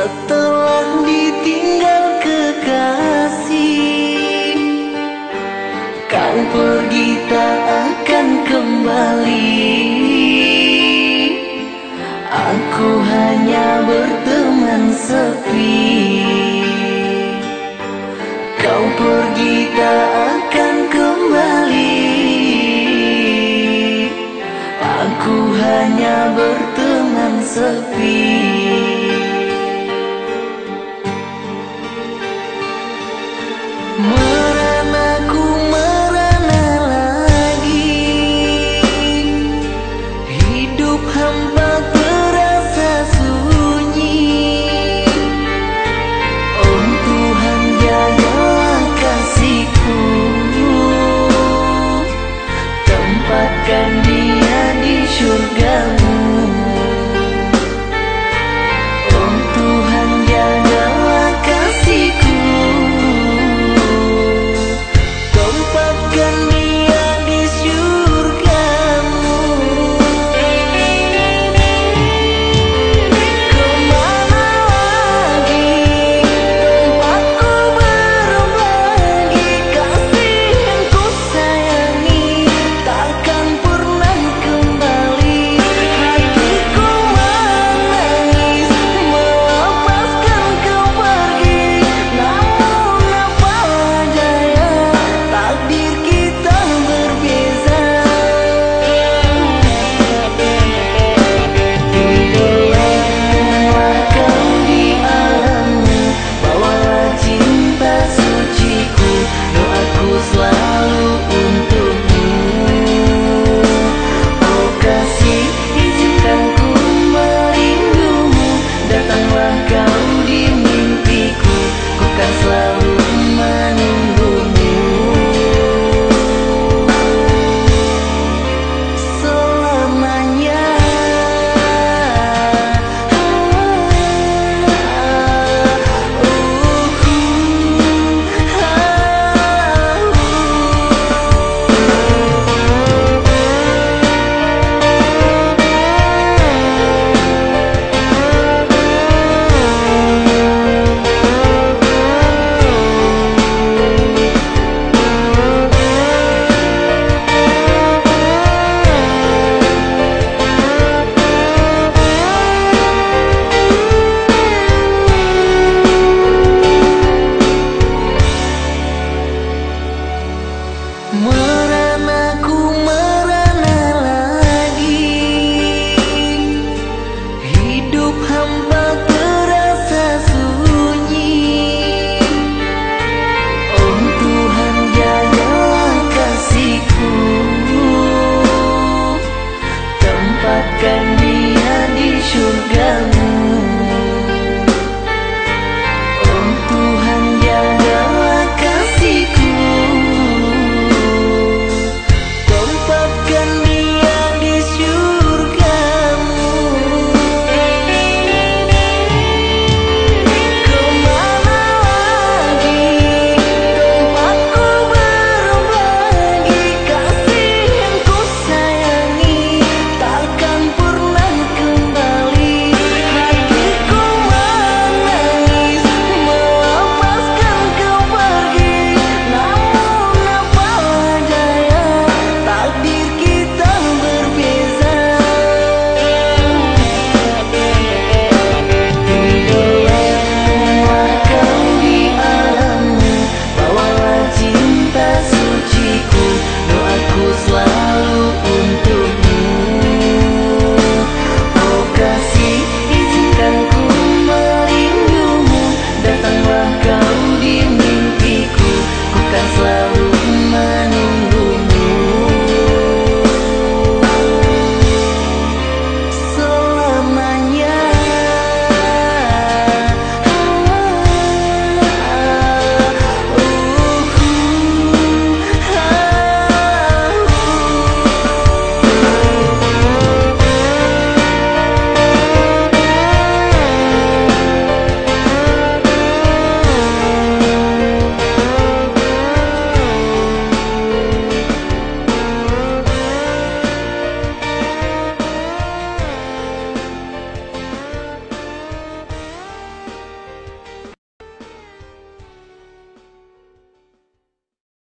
Setelah ditinggal kekasih Kau pergi tak akan kembali. Aku hanya berteman sepi. Kau pergi tak akan kembali. Aku hanya berteman sepi Move